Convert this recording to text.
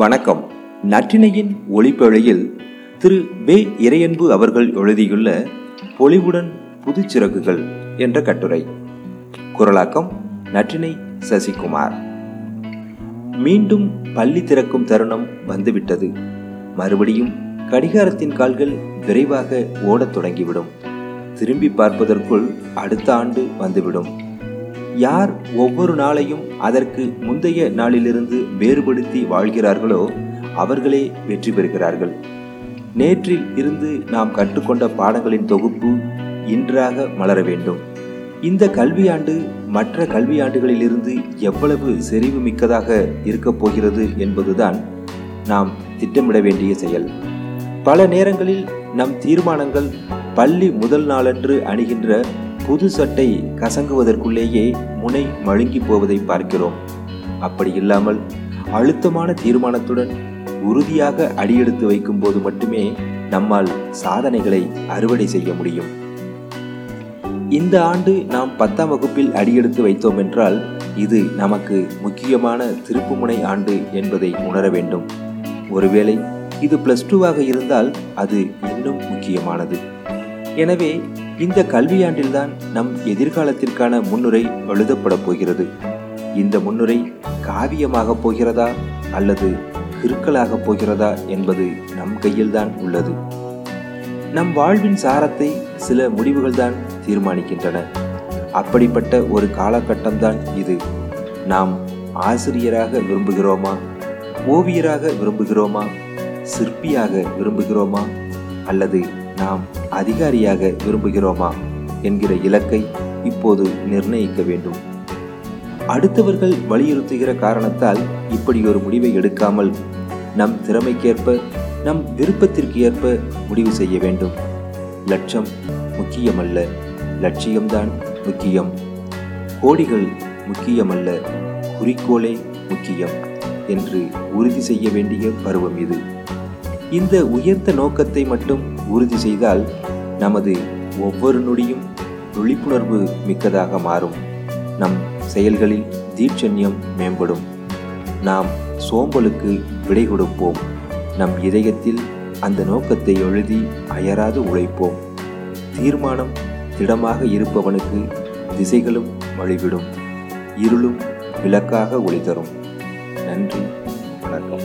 வணக்கம். நற்றினையின் ஒளிப்பழையில் திரு வே இறையன்பு அவர்கள் எழுதியுள்ள பொலிவுடன் புதுச்சிறகுகள் என்ற கட்டுரை. குரலாக்கம் நற்றினை சசிகுமார். மீண்டும் பள்ளி திறக்கும் தருணம் வந்துவிட்டது. மறுபடியும் கடிகாரத்தின் கால்கள் விரைவாக ஓடத் தொடங்கிவிடும். திரும்பி பார்ப்பதற்குள் அடுத்த ஆண்டு வந்துவிடும். யார் ஒவ்வொரு நாளையும் அதற்கு முந்தைய நாளிலிருந்து வேறுபடுத்தி வாழ்கிறார்களோ அவர்களே வெற்றி பெறுகிறார்கள். நேற்றில் இருந்து நாம் கற்றுக்கொண்ட பாடங்களின் தொகுப்பு இன்றாக மலர வேண்டும். இந்த கல்வியாண்டு மற்ற கல்வியாண்டுகளிலிருந்து எவ்வளவு செறிவு மிக்கதாக இருக்கப் போகிறது என்பதுதான் நாம் திட்டமிட வேண்டிய செயல். பல நேரங்களில் நம் தீர்மானங்கள் பள்ளி முதல் நாளன்று அணிகின்ற புது சட்டை கசங்குவதற்குள்ளேயே முனை மழுங்கி போவதை பார்க்கிறோம். அப்படி இல்லாமல் அழுத்தமான தீர்மானத்துடன் உறுதியாக அடியெடுத்து வைக்கும் போது மட்டுமே நம்மால் சாதனைகளை அறுவடை செய்ய முடியும். இந்த ஆண்டு நாம் பத்தாம் வகுப்பில் அடியெடுத்து வைத்தோம் என்றால் இது நமக்கு முக்கியமான திருப்புமுனை ஆண்டு என்பதை உணர வேண்டும். ஒருவேளை இது பிளஸ் டூவாக இருந்தால் அது இன்னும் முக்கியமானது. எனவே இந்த கல்வியாண்டில்தான் நம் எதிர்காலத்திற்கான முன்னுரை எழுதப்பட போகிறது. இந்த முன்னுரை காவியமாக போகிறதா அல்லது கிருக்கலாக போகிறதா என்பது நம் கையில்தான் உள்ளது. நம் வாழ்வின் சாரத்தை சில முடிவுகள் தான் தீர்மானிக்கின்றன. அப்படிப்பட்ட ஒரு காலகட்டம்தான் இது. நாம் ஆசிரியராக விரும்புகிறோமா? ஓவியராக விரும்புகிறோமா? சிற்பியாக விரும்புகிறோமா? அல்லது நாம் அதிகாரியாக விரும்புகிறோமா என்கிற இலக்கை இப்போது நிர்ணயிக்க வேண்டும். அடுத்தவர்கள் வலியுறுத்துகிற காரணத்தால் இப்படி ஒரு முடிவை எடுக்காமல் நம் திறமைக்கேற்ப நம் விருப்பத்திற்கு ஏற்ப முடிவு செய்ய வேண்டும். லட்சம் முக்கியமல்ல. லட்சியம்தான் முக்கியம். கோடிகள் முக்கியமல்ல. குறிக்கோளே முக்கியம் என்று உறுதி செய்ய வேண்டிய பருவம் இது. இந்த உயர்ந்த நோக்கத்தை மட்டும் உறுதி செய்தால் நமது ஒவ்வொரு நொடியும் விழிப்புணர்வு மிக்கதாக மாறும். நம் செயல்களில் தீட்சண்யம் மேம்படும். நாம் சோம்பலுக்கு விடை கொடுப்போம். நம் இதயத்தில் அந்த நோக்கத்தை எழுதி அயராது உழைப்போம். தீர்மானம் திடமாக இருப்பவனுக்கு திசைகளும் வழிவிடும். இருளும் விளக்காக ஒளி தரும் நன்றி வணக்கம்.